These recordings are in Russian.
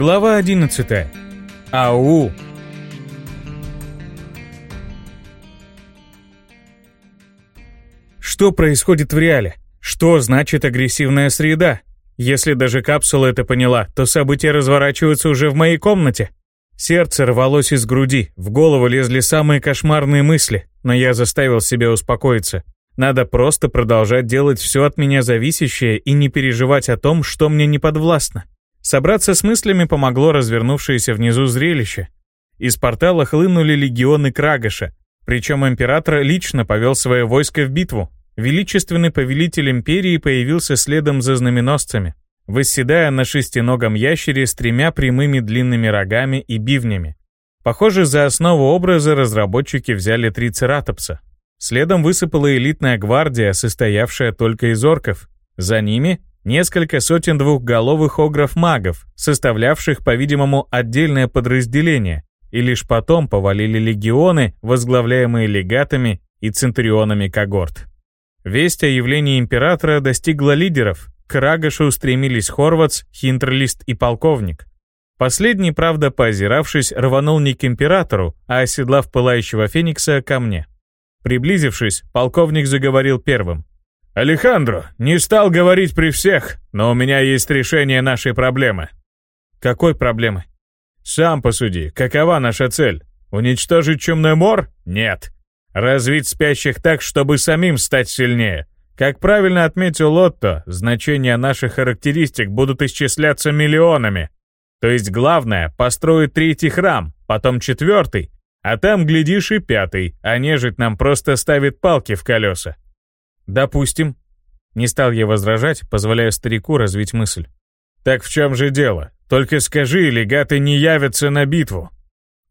Глава 11. Ау. Что происходит в реале? Что значит агрессивная среда? Если даже капсула это поняла, то события разворачиваются уже в моей комнате. Сердце рвалось из груди, в голову лезли самые кошмарные мысли, но я заставил себя успокоиться. Надо просто продолжать делать все от меня зависящее и не переживать о том, что мне не подвластно. Собраться с мыслями помогло развернувшееся внизу зрелище. Из портала хлынули легионы Крагоша, причем император лично повел свое войско в битву. Величественный повелитель империи появился следом за знаменосцами, восседая на шестиногом ящере с тремя прямыми длинными рогами и бивнями. Похоже, за основу образа разработчики взяли трицератопса. Следом высыпала элитная гвардия, состоявшая только из орков. За ними несколько сотен двухголовых огров-магов, составлявших, по-видимому, отдельное подразделение, и лишь потом повалили легионы, возглавляемые легатами и центурионами когорт. Весть о явлении императора достигла лидеров. К Рагашу устремились Хорватс, Хинтерлист и полковник. Последний, правда, поозиравшись, рванул не к императору, а оседлав пылающего феникса ко мне. Приблизившись, полковник заговорил первым. «Алехандро, не стал говорить при всех, но у меня есть решение нашей проблемы». «Какой проблемы?» «Сам посуди, какова наша цель? Уничтожить чумной мор? Нет. Развить спящих так, чтобы самим стать сильнее. Как правильно отметил Лотто, значения наших характеристик будут исчисляться миллионами. То есть главное — построить третий храм, потом четвертый, а там, глядишь, и пятый, а нежить нам просто ставит палки в колеса. Допустим. Не стал я возражать, позволяя старику развить мысль. Так в чем же дело? Только скажи, легаты не явятся на битву.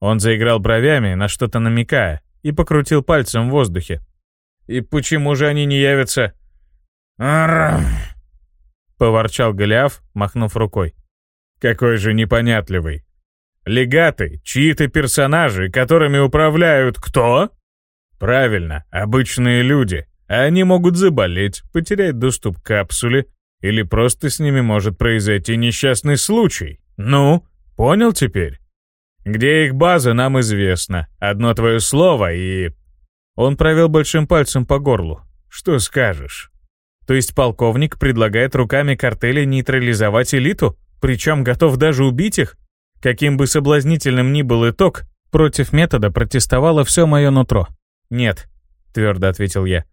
Он заиграл бровями, на что-то намекая, и покрутил пальцем в воздухе. «И почему же они не явятся?» Поворчал Голиаф, махнув рукой. «Какой же непонятливый. Легаты, чьи-то персонажи, которыми управляют кто? Правильно, обычные люди. Они могут заболеть, потерять доступ к капсуле, или просто с ними может произойти несчастный случай. Ну, понял теперь? Где их база, нам известно. Одно твое слово и... Он провел большим пальцем по горлу. Что скажешь? То есть полковник предлагает руками картеля нейтрализовать элиту? Причем готов даже убить их? Каким бы соблазнительным ни был итог, против метода протестовало все мое нутро. «Нет», — твердо ответил я.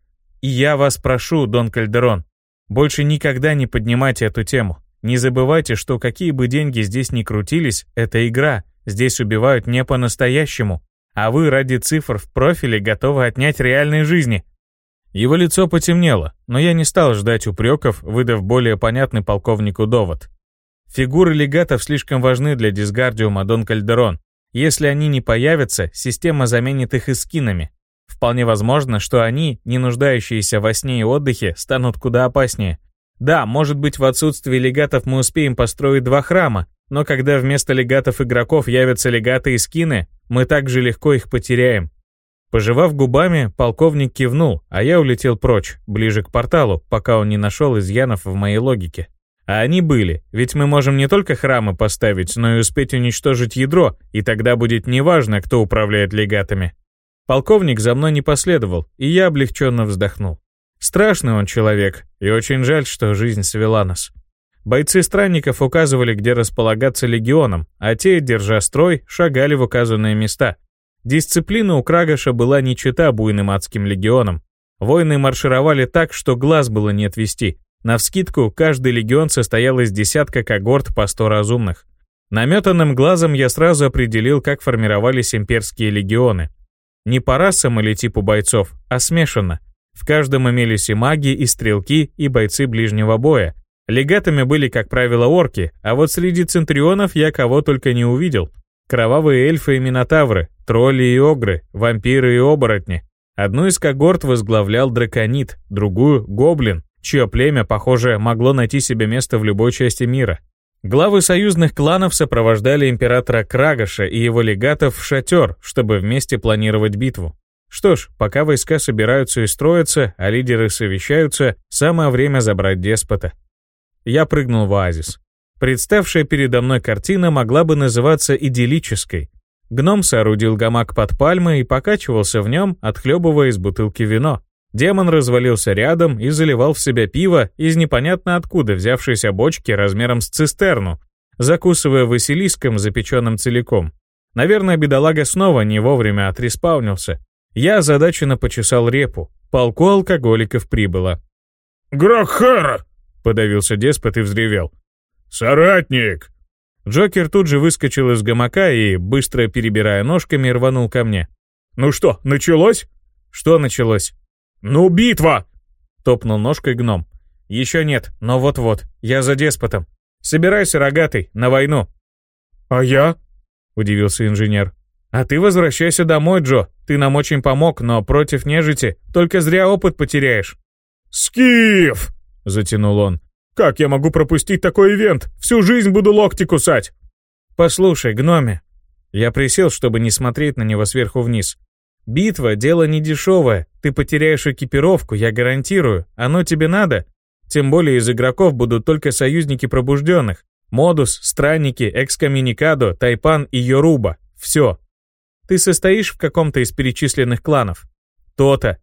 «И я вас прошу, Дон Кальдерон, больше никогда не поднимайте эту тему. Не забывайте, что какие бы деньги здесь ни крутились, это игра, здесь убивают не по-настоящему, а вы ради цифр в профиле готовы отнять реальные жизни». Его лицо потемнело, но я не стал ждать упреков, выдав более понятный полковнику довод. Фигуры легатов слишком важны для дисгардиума Дон Кальдерон. Если они не появятся, система заменит их эскинами. Вполне возможно, что они, не нуждающиеся во сне и отдыхе, станут куда опаснее. Да, может быть, в отсутствии легатов мы успеем построить два храма, но когда вместо легатов игроков явятся легаты и скины, мы также легко их потеряем. Пожевав губами, полковник кивнул, а я улетел прочь, ближе к порталу, пока он не нашел изъянов в моей логике. А они были, ведь мы можем не только храмы поставить, но и успеть уничтожить ядро, и тогда будет неважно, кто управляет легатами. Полковник за мной не последовал, и я облегченно вздохнул. Страшный он человек, и очень жаль, что жизнь свела нас. Бойцы странников указывали, где располагаться легионом, а те, держа строй, шагали в указанные места. Дисциплина у Крагаша была не чета буйным адским легионам. Воины маршировали так, что глаз было не отвести, Навскидку, каждый легион состоял из десятка когорт по сто разумных. Наметанным глазом я сразу определил, как формировались имперские легионы. Не по расам или типу бойцов, а смешанно. В каждом имелись и маги, и стрелки, и бойцы ближнего боя. Легатами были, как правило, орки, а вот среди центрионов я кого только не увидел. Кровавые эльфы и минотавры, тролли и огры, вампиры и оборотни. Одну из когорт возглавлял драконит, другую — гоблин, чье племя, похоже, могло найти себе место в любой части мира. Главы союзных кланов сопровождали императора Крагаша и его легатов в шатер, чтобы вместе планировать битву. Что ж, пока войска собираются и строятся, а лидеры совещаются, самое время забрать деспота. Я прыгнул в оазис. Представшая передо мной картина могла бы называться идиллической. Гном соорудил гамак под пальмой и покачивался в нем, отхлебывая из бутылки вино. Демон развалился рядом и заливал в себя пиво из непонятно откуда взявшейся бочки размером с цистерну, закусывая Василиском, запеченным целиком. Наверное, бедолага снова не вовремя отреспаунился. Я озадаченно почесал репу. Полку алкоголиков прибыло. «Грохара!» — подавился деспот и взревел. «Соратник!» Джокер тут же выскочил из гамака и, быстро перебирая ножками, рванул ко мне. «Ну что, началось?» «Что началось?» «Ну, битва!» — топнул ножкой гном. «Еще нет, но вот-вот, я за деспотом. Собирайся, рогатый, на войну». «А я?» — удивился инженер. «А ты возвращайся домой, Джо. Ты нам очень помог, но против нежити только зря опыт потеряешь». «Скиф!» — затянул он. «Как я могу пропустить такой ивент? Всю жизнь буду локти кусать!» «Послушай, гноме». Я присел, чтобы не смотреть на него сверху вниз. «Битва — дело не дешевое. Ты потеряешь экипировку, я гарантирую. Оно тебе надо? Тем более из игроков будут только союзники пробужденных. Модус, Странники, Экскоммуникадо, Тайпан и Йоруба. Все. Ты состоишь в каком-то из перечисленных кланов? То-то.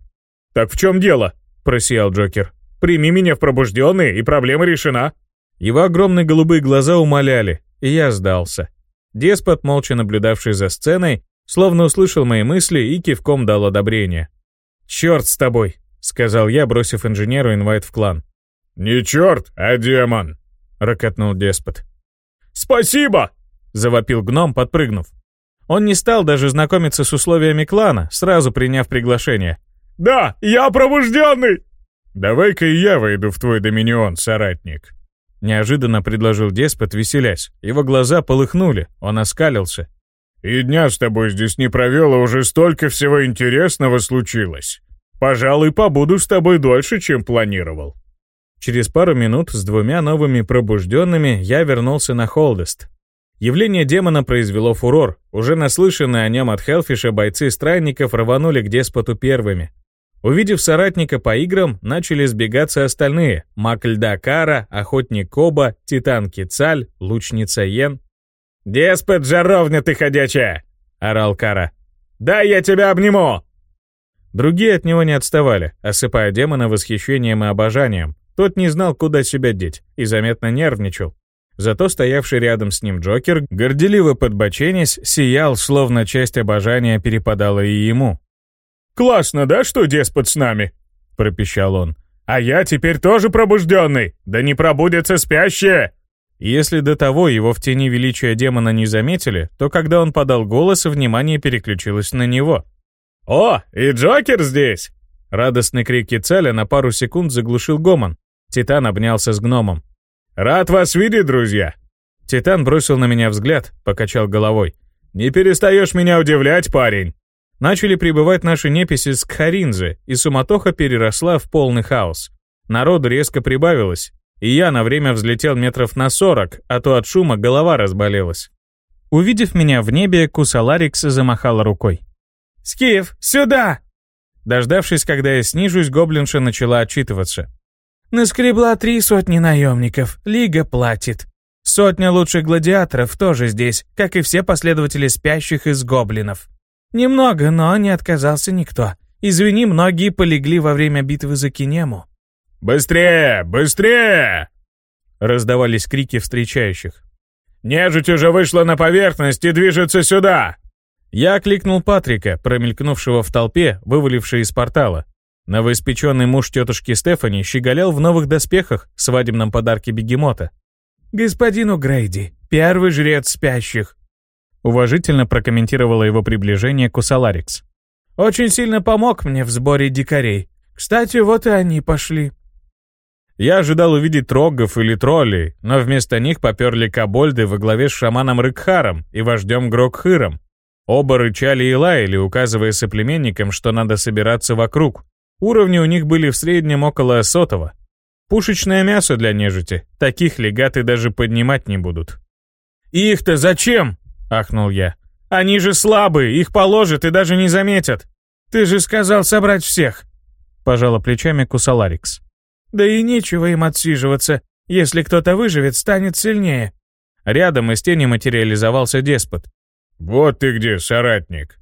Так в чем дело? Просиял Джокер. Прими меня в пробужденные, и проблема решена. Его огромные голубые глаза умоляли, и я сдался. Деспот, молча наблюдавший за сценой, словно услышал мои мысли и кивком дал одобрение. «Черт с тобой», — сказал я, бросив инженеру инвайт в клан. «Не черт, а демон», — ракотнул деспот. «Спасибо!» — завопил гном, подпрыгнув. Он не стал даже знакомиться с условиями клана, сразу приняв приглашение. «Да, я пробужденный!» «Давай-ка и я войду в твой доминион, соратник», — неожиданно предложил деспот, веселясь. Его глаза полыхнули, он оскалился. «И дня с тобой здесь не провел, а уже столько всего интересного случилось. Пожалуй, побуду с тобой дольше, чем планировал». Через пару минут с двумя новыми пробужденными я вернулся на Холдест, Явление демона произвело фурор. Уже наслышанные о нем от Хелфиша бойцы странников рванули к деспоту первыми. Увидев соратника по играм, начали сбегаться остальные. Маг льда Кара, охотник Коба, титан Кицаль, лучница Йен. «Деспот, жаровня ты ходячая!» — орал Кара. «Дай я тебя обниму!» Другие от него не отставали, осыпая демона восхищением и обожанием. Тот не знал, куда себя деть, и заметно нервничал. Зато стоявший рядом с ним Джокер, горделиво подбоченясь, сиял, словно часть обожания перепадала и ему. «Классно, да, что деспот с нами?» — пропищал он. «А я теперь тоже пробужденный! Да не пробудятся спящие!» Если до того его в тени величия демона не заметили, то когда он подал голос, внимание переключилось на него. «О, и Джокер здесь!» Радостный крик Кицаля на пару секунд заглушил гомон. Титан обнялся с гномом. «Рад вас видеть, друзья!» Титан бросил на меня взгляд, покачал головой. «Не перестаешь меня удивлять, парень!» Начали прибывать наши неписи с Кхаринзы, и суматоха переросла в полный хаос. Народу резко прибавилось, и я на время взлетел метров на сорок, а то от шума голова разболелась. Увидев меня в небе, Кусаларикс замахала рукой. «Скиф, сюда!» Дождавшись, когда я снижусь, гоблинша начала отчитываться. Наскребла три сотни наемников, Лига платит. Сотня лучших гладиаторов тоже здесь, как и все последователи спящих из гоблинов. Немного, но не отказался никто. Извини, многие полегли во время битвы за Кинему. «Быстрее! Быстрее!» Раздавались крики встречающих. «Нежить уже вышла на поверхность и движется сюда!» Я окликнул Патрика, промелькнувшего в толпе, вывалившей из портала. Новоиспеченный муж тетушки Стефани щеголял в новых доспехах, свадебном подарке бегемота. «Господину Грейди, первый жрец спящих», уважительно прокомментировала его приближение Кусаларикс. «Очень сильно помог мне в сборе дикарей. Кстати, вот и они пошли». Я ожидал увидеть трогов или троллей, но вместо них поперли кобольды во главе с шаманом Рыкхаром и вождем Грокхыром. Оба рычали и лаяли, указывая соплеменникам, что надо собираться вокруг. Уровни у них были в среднем около сотого. Пушечное мясо для нежити. Таких легаты даже поднимать не будут. «Их-то зачем?» — ахнул я. «Они же слабые, их положат и даже не заметят. Ты же сказал собрать всех!» Пожала плечами Кусаларикс. «Да и нечего им отсиживаться. Если кто-то выживет, станет сильнее». Рядом из тени материализовался деспот. «Вот ты где, соратник!»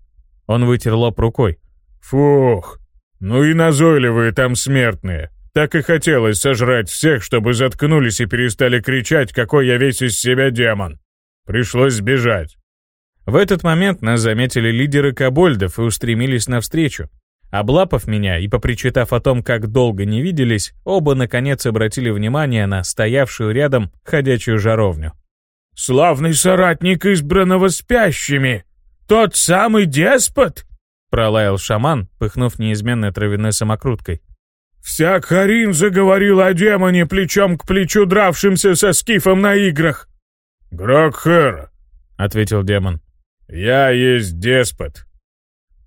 Он вытер лоб рукой. «Фух, ну и назойливые там смертные. Так и хотелось сожрать всех, чтобы заткнулись и перестали кричать, какой я весь из себя демон. Пришлось сбежать». В этот момент нас заметили лидеры кобольдов и устремились навстречу. Облапав меня и попричитав о том, как долго не виделись, оба наконец обратили внимание на стоявшую рядом ходячую жаровню. «Славный соратник избранного спящими! Тот самый деспот!» пролаял шаман, пыхнув неизменной травяной самокруткой. «Вся Харин заговорил о демоне, плечом к плечу дравшимся со скифом на играх!» «Грокхэр», — ответил демон. «Я есть деспот».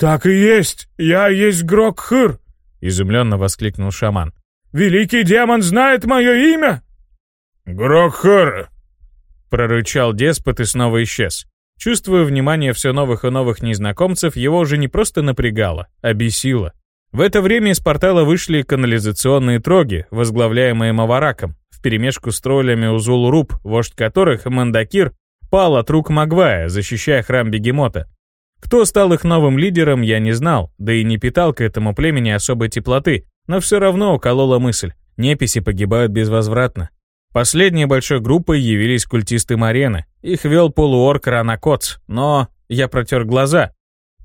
«Так и есть! Я есть Грокхыр!» — изумленно воскликнул шаман. «Великий демон знает мое имя!» «Грокхыр!» — прорычал деспот и снова исчез. Чувствуя внимание все новых и новых незнакомцев, его уже не просто напрягало, а бесило. В это время из портала вышли канализационные троги, возглавляемые Мавараком, вперемешку с троллями Узул-Руб, вождь которых, Мандакир, пал от рук Магвая, защищая храм Бегемота. Кто стал их новым лидером, я не знал, да и не питал к этому племени особой теплоты, но все равно уколола мысль. Неписи погибают безвозвратно. Последней большой группой явились культисты Марены. Их вел полуорк Ранакоц, но я протер глаза.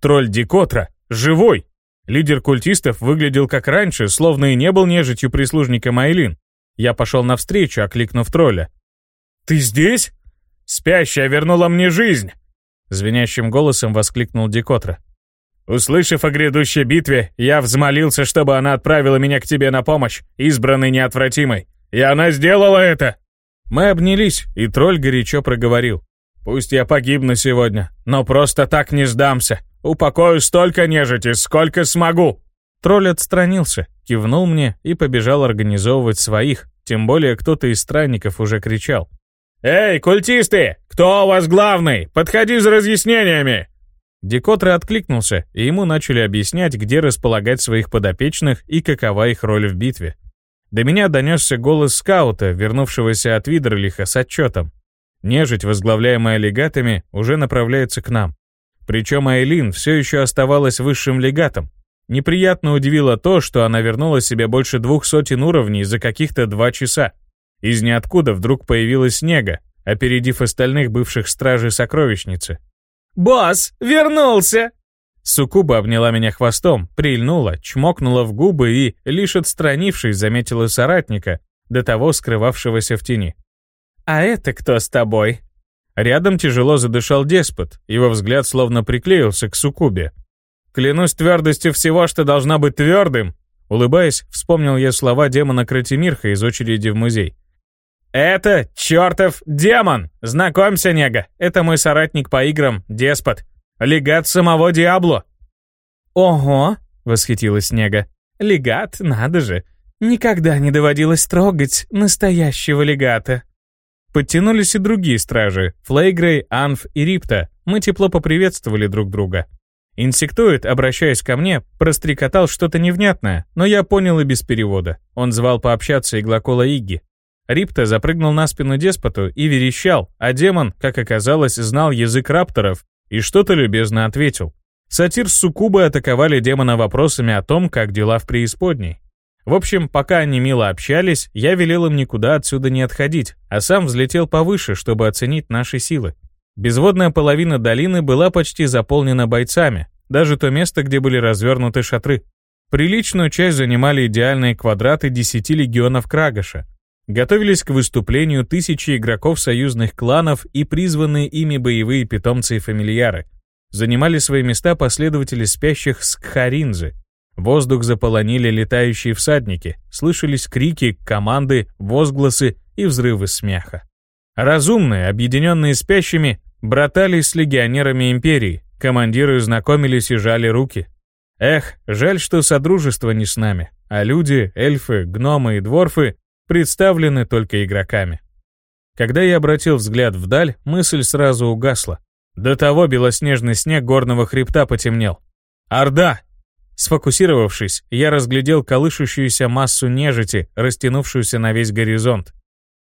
Тролль Дикотра, живой! Лидер культистов выглядел как раньше, словно и не был нежитью прислужника Майлин. Я пошел навстречу, окликнув тролля. «Ты здесь?» «Спящая вернула мне жизнь!» Звенящим голосом воскликнул Дикотра. Услышав о грядущей битве, я взмолился, чтобы она отправила меня к тебе на помощь, избранной неотвратимой. И она сделала это!» Мы обнялись, и тролль горячо проговорил. «Пусть я погибну сегодня, но просто так не сдамся. Упокою столько нежити, сколько смогу!» Тролль отстранился, кивнул мне и побежал организовывать своих, тем более кто-то из странников уже кричал. «Эй, культисты! Кто у вас главный? Подходи за разъяснениями!» Декотры откликнулся, и ему начали объяснять, где располагать своих подопечных и какова их роль в битве. До меня донесся голос скаута, вернувшегося от Видерлиха с отчетом. Нежить, возглавляемая легатами, уже направляется к нам. Причем Айлин все еще оставалась высшим легатом. Неприятно удивило то, что она вернула себе больше двух сотен уровней за каких-то два часа. Из ниоткуда вдруг появилась Снега, опередив остальных бывших стражей сокровищницы. «Босс, вернулся!» Сукуба обняла меня хвостом, прильнула, чмокнула в губы и, лишь отстранившись, заметила соратника, до того скрывавшегося в тени. «А это кто с тобой?» Рядом тяжело задышал деспот, его взгляд словно приклеился к Сукубе. «Клянусь твердостью всего, что должна быть твердым!» Улыбаясь, вспомнил я слова демона Кратимирха из очереди в музей. «Это чертов демон! Знакомься, Нега, это мой соратник по играм, деспот. Легат самого Диабло!» «Ого!» — восхитилась Снега. «Легат, надо же! Никогда не доводилось трогать настоящего легата!» Подтянулись и другие стражи — Флейгрей, Анф и Рипта. Мы тепло поприветствовали друг друга. Инсектоид, обращаясь ко мне, прострекотал что-то невнятное, но я понял и без перевода. Он звал пообщаться иглокола Игги. Рипта запрыгнул на спину деспоту и верещал, а демон, как оказалось, знал язык рапторов и что-то любезно ответил. Сатир с Суккубой атаковали демона вопросами о том, как дела в преисподней. В общем, пока они мило общались, я велел им никуда отсюда не отходить, а сам взлетел повыше, чтобы оценить наши силы. Безводная половина долины была почти заполнена бойцами, даже то место, где были развернуты шатры. Приличную часть занимали идеальные квадраты десяти легионов Крагаша, Готовились к выступлению тысячи игроков союзных кланов и призванные ими боевые питомцы и фамильяры. Занимали свои места последователи спящих Скхаринзы. Воздух заполонили летающие всадники, слышались крики, команды, возгласы и взрывы смеха. Разумные, объединенные спящими, братались с легионерами Империи, командиры знакомились и жали руки. Эх, жаль, что Содружество не с нами, а люди, эльфы, гномы и дворфы представлены только игроками. Когда я обратил взгляд вдаль, мысль сразу угасла. До того белоснежный снег горного хребта потемнел. «Орда!» Сфокусировавшись, я разглядел колышущуюся массу нежити, растянувшуюся на весь горизонт.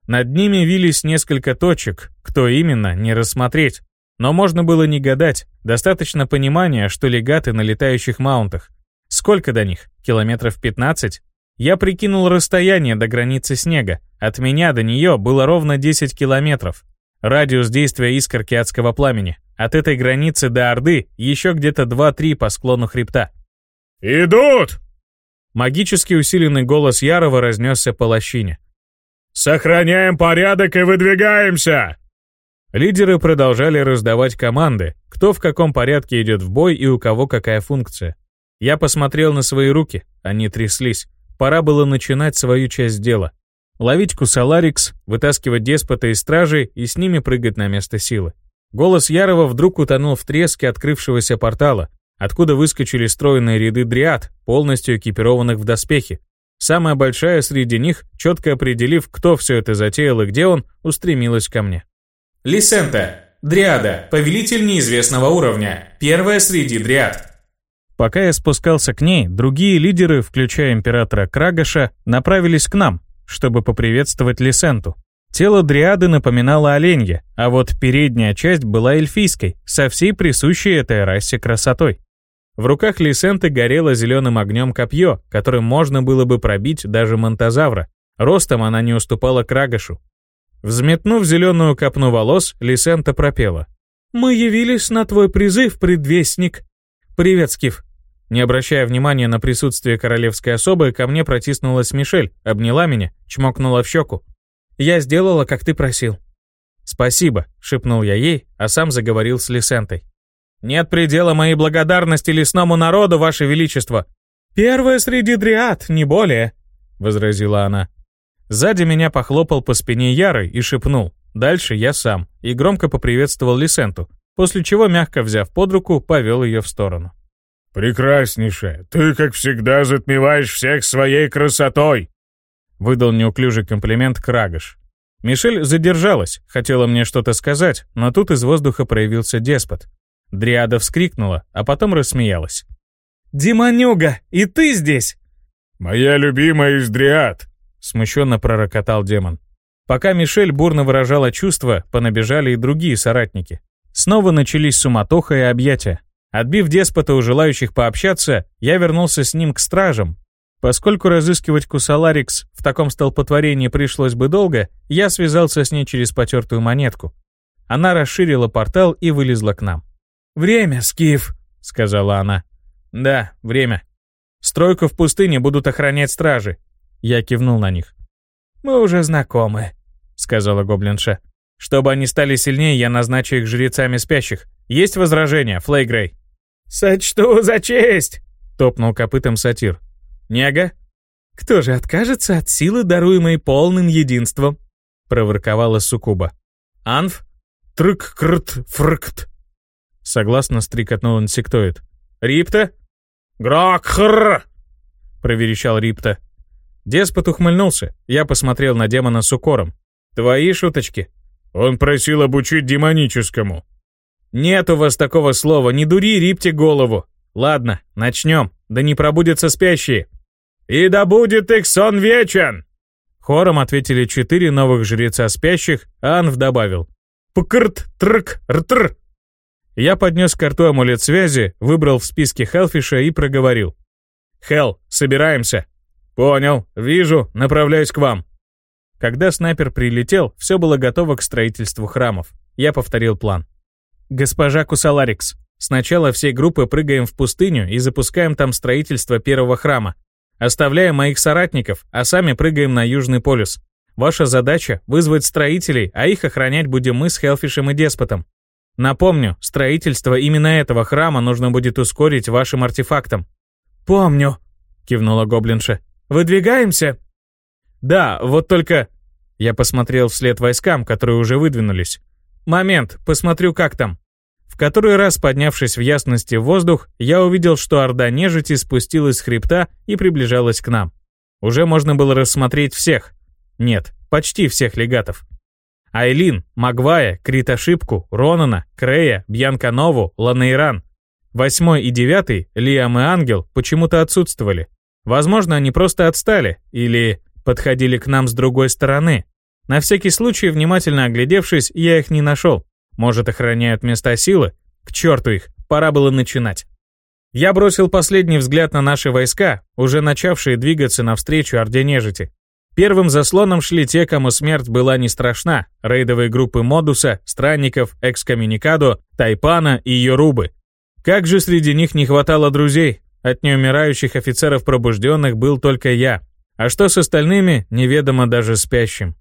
Над ними вились несколько точек, кто именно, не рассмотреть. Но можно было не гадать, достаточно понимания, что легаты на летающих маунтах. Сколько до них? Километров 15? Я прикинул расстояние до границы снега. От меня до нее было ровно 10 километров. Радиус действия искорки адского пламени. От этой границы до Орды еще где-то 2-3 по склону хребта. «Идут!» Магически усиленный голос Ярова разнесся по лощине. «Сохраняем порядок и выдвигаемся!» Лидеры продолжали раздавать команды, кто в каком порядке идет в бой и у кого какая функция. Я посмотрел на свои руки, они тряслись. Пора было начинать свою часть дела. Ловить кусаларикс, вытаскивать деспота из стражи и с ними прыгать на место силы. Голос Ярова вдруг утонул в треске открывшегося портала, откуда выскочили стройные ряды дриад, полностью экипированных в доспехи. Самая большая среди них, четко определив, кто все это затеял и где он, устремилась ко мне. Лисента. Дриада. Повелитель неизвестного уровня. Первая среди дриад. Пока я спускался к ней, другие лидеры, включая императора Крагаша, направились к нам, чтобы поприветствовать Лисенту. Тело дриады напоминало оленье, а вот передняя часть была эльфийской, со всей присущей этой расе красотой. В руках Лисенты горело зеленым огнем копье, которым можно было бы пробить даже монтозавра. Ростом она не уступала Крагашу. Взметнув зеленую копну волос, Лисента пропела. «Мы явились на твой призыв, предвестник». «Привет, Скиф». Не обращая внимания на присутствие королевской особы, ко мне протиснулась Мишель, обняла меня, чмокнула в щеку. «Я сделала, как ты просил». «Спасибо», — шепнул я ей, а сам заговорил с Лисентой. «Нет предела моей благодарности лесному народу, Ваше Величество». «Первая среди дриад, не более», — возразила она. Сзади меня похлопал по спине Яры и шепнул. Дальше я сам, и громко поприветствовал Лисенту, после чего, мягко взяв под руку, повел ее в сторону. «Прекраснейшая, ты, как всегда, затмеваешь всех своей красотой!» Выдал неуклюжий комплимент Крагаш. Мишель задержалась, хотела мне что-то сказать, но тут из воздуха проявился деспот. Дриада вскрикнула, а потом рассмеялась. «Демонюга, и ты здесь?» «Моя любимая из дриад», Смущенно пророкотал демон. Пока Мишель бурно выражала чувства, понабежали и другие соратники. Снова начались суматоха и объятия. Отбив деспота у желающих пообщаться, я вернулся с ним к стражам. Поскольку разыскивать Кусаларикс в таком столпотворении пришлось бы долго, я связался с ней через потертую монетку. Она расширила портал и вылезла к нам. «Время, Скиф», — сказала она. «Да, время. Стройку в пустыне будут охранять стражи. Я кивнул на них. «Мы уже знакомы», — сказала гоблинша. «Чтобы они стали сильнее, я назначу их жрецами спящих. Есть возражения, Флейгрей?» «Сочту за честь!» — топнул копытом сатир. «Нега?» «Кто же откажется от силы, даруемой полным единством?» — проворковала Сукуба. «Анф?» «Трык-крт-фркт!» Согласно стрикотнул инсектоид. «Рипта?» «Грок-хрр!» — проверещал Рипта. Деспот ухмыльнулся. Я посмотрел на демона с укором. «Твои шуточки?» «Он просил обучить демоническому». «Нет у вас такого слова, не дури, рипте голову. Ладно, начнем, да не пробудятся спящие». «И да будет их сон вечен!» Хором ответили четыре новых жреца спящих, а Анв добавил. «Пкрт, трк, ртр». Я поднес к рту амулет связи, выбрал в списке Хелфиша и проговорил. «Хел, собираемся. «Понял, вижу, направляюсь к вам». Когда снайпер прилетел, все было готово к строительству храмов. Я повторил план. «Госпожа Кусаларикс, сначала всей группы прыгаем в пустыню и запускаем там строительство первого храма. Оставляем моих соратников, а сами прыгаем на Южный полюс. Ваша задача — вызвать строителей, а их охранять будем мы с Хелфишем и Деспотом. Напомню, строительство именно этого храма нужно будет ускорить вашим артефактом». «Помню», — кивнула гоблинша. Выдвигаемся?» «Да, вот только...» Я посмотрел вслед войскам, которые уже выдвинулись. «Момент, посмотрю, как там». В который раз, поднявшись в ясности в воздух, я увидел, что орда нежити спустилась с хребта и приближалась к нам. Уже можно было рассмотреть всех. Нет, почти всех легатов. Айлин, Магвая, Критошипку, Ронана, Крея, Бьянка Нову, Ланейран. Восьмой и девятый, Лиам и Ангел, почему-то отсутствовали. Возможно, они просто отстали или подходили к нам с другой стороны. На всякий случай, внимательно оглядевшись, я их не нашел. Может, охраняют места силы? К черту их, пора было начинать. Я бросил последний взгляд на наши войска, уже начавшие двигаться навстречу Орде Нежити. Первым заслоном шли те, кому смерть была не страшна, рейдовые группы Модуса, Странников, Экскоммуникадо, Тайпана и Йорубы. Как же среди них не хватало друзей? От неумирающих офицеров пробужденных был только я. А что с остальными, неведомо даже спящим.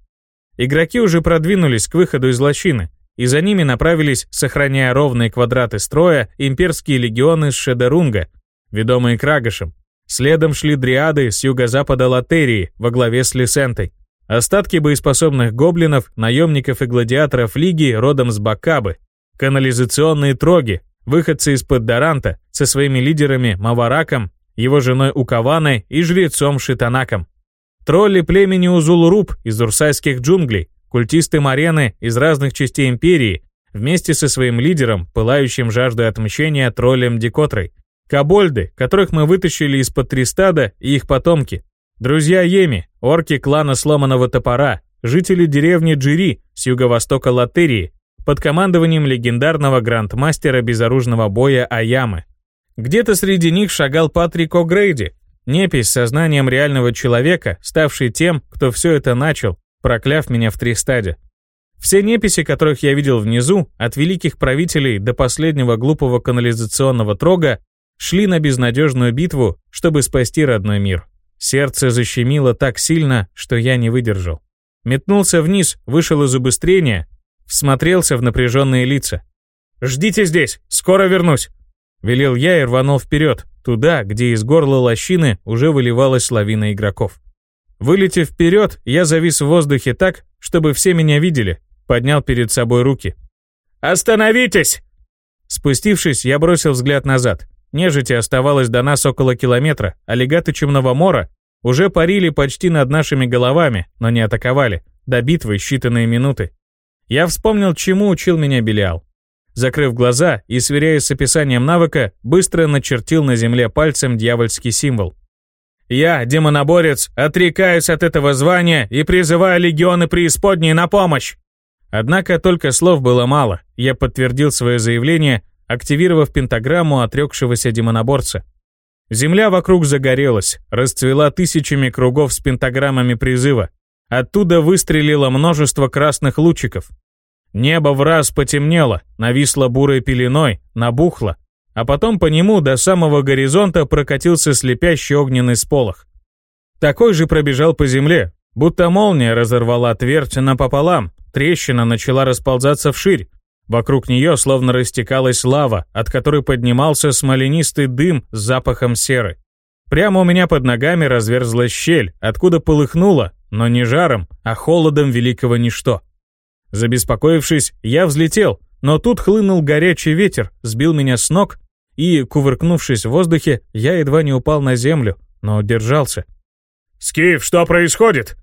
Игроки уже продвинулись к выходу из лощины, и за ними направились, сохраняя ровные квадраты строя, имперские легионы с Шедерунга, ведомые Крагашем. Следом шли дриады с юго-запада Латерии во главе с Лисентой. Остатки боеспособных гоблинов, наемников и гладиаторов Лиги родом с Бакабы. Канализационные троги, выходцы из-под Даранта, со своими лидерами Мавараком, его женой Укаваной и жрецом Шитанаком. Тролли племени Узулуруб из урсайских джунглей, культисты Марены из разных частей империи, вместе со своим лидером, пылающим жаждой отмщения троллем Дикотрой. Кобольды, которых мы вытащили из-под Тристада и их потомки. Друзья Еми, орки клана Сломанного Топора, жители деревни Джири с юго-востока Латерии, под командованием легендарного грандмастера безоружного боя Аямы. Где-то среди них шагал Патрик О'Грейди, Непись сознанием реального человека, ставший тем, кто все это начал, прокляв меня в три стадия. Все неписи, которых я видел внизу, от великих правителей до последнего глупого канализационного трога, шли на безнадежную битву, чтобы спасти родной мир. Сердце защемило так сильно, что я не выдержал. Метнулся вниз, вышел из убыстрения, всмотрелся в напряженные лица. «Ждите здесь, скоро вернусь!» Велел я и рванул вперед, туда, где из горла лощины уже выливалась лавина игроков. Вылетев вперед, я завис в воздухе так, чтобы все меня видели, поднял перед собой руки. «Остановитесь!» Спустившись, я бросил взгляд назад. Нежити оставалось до нас около километра, а легаты Чумного Мора уже парили почти над нашими головами, но не атаковали. До битвы считанные минуты. Я вспомнил, чему учил меня Белиал. Закрыв глаза и сверяясь с описанием навыка, быстро начертил на земле пальцем дьявольский символ. «Я, демоноборец, отрекаюсь от этого звания и призываю легионы преисподней на помощь!» Однако только слов было мало, я подтвердил свое заявление, активировав пентаграмму отрекшегося демоноборца. Земля вокруг загорелась, расцвела тысячами кругов с пентаграммами призыва. Оттуда выстрелило множество красных лучиков. Небо в раз потемнело, нависло бурой пеленой, набухло, а потом по нему до самого горизонта прокатился слепящий огненный сполох. Такой же пробежал по земле, будто молния разорвала твердь напополам, трещина начала расползаться вширь, Вокруг нее словно растекалась лава, от которой поднимался смоленистый дым с запахом серы. Прямо у меня под ногами разверзлась щель, откуда полыхнуло, но не жаром, а холодом великого ничто. Забеспокоившись, я взлетел, но тут хлынул горячий ветер, сбил меня с ног, и, кувыркнувшись в воздухе, я едва не упал на землю, но удержался. «Скиф, что происходит?»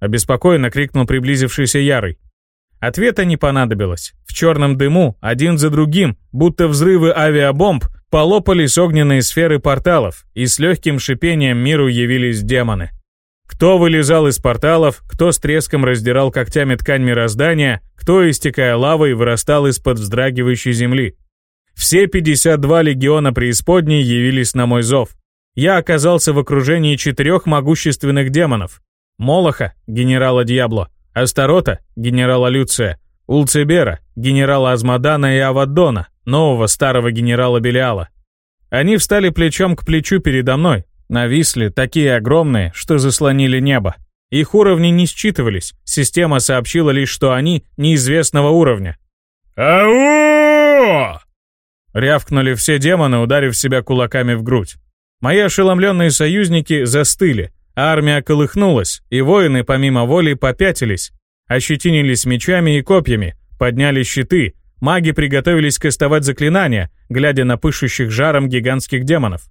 Обеспокоенно крикнул приблизившийся Ярый. Ответа не понадобилось. В черном дыму, один за другим, будто взрывы авиабомб, полопались огненные сферы порталов, и с легким шипением миру явились демоны. Кто вылезал из порталов, кто с треском раздирал когтями ткань мироздания, кто, истекая лавой, вырастал из-под вздрагивающей земли. Все 52 легиона преисподней явились на мой зов. Я оказался в окружении четырех могущественных демонов. Молоха, генерала Дьябло, Астарота, генерала Люция, Улцебера, генерала Азмадана и Аваддона, нового старого генерала Белиала. Они встали плечом к плечу передо мной, Нависли, такие огромные, что заслонили небо. Их уровни не считывались, система сообщила лишь, что они неизвестного уровня. «Ау!» Рявкнули все демоны, ударив себя кулаками в грудь. Мои ошеломленные союзники застыли, армия колыхнулась, и воины помимо воли попятились, ощетинились мечами и копьями, подняли щиты, маги приготовились кастовать заклинания, глядя на пышущих жаром гигантских демонов.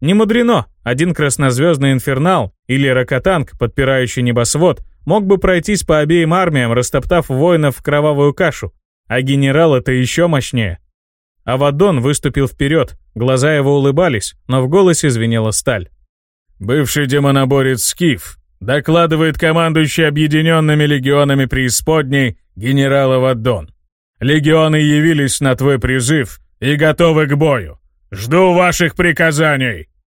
Не мудрено, один краснозвездный инфернал или ракотанг, подпирающий небосвод, мог бы пройтись по обеим армиям, растоптав воинов в кровавую кашу, а генерал это еще мощнее. Авадон выступил вперед, глаза его улыбались, но в голосе звенела сталь. «Бывший демоноборец Скиф, Докладывает командующий объединенными легионами преисподней генерал Аваддон. Легионы явились на твой призыв и готовы к бою. Жду ваших приказаний!»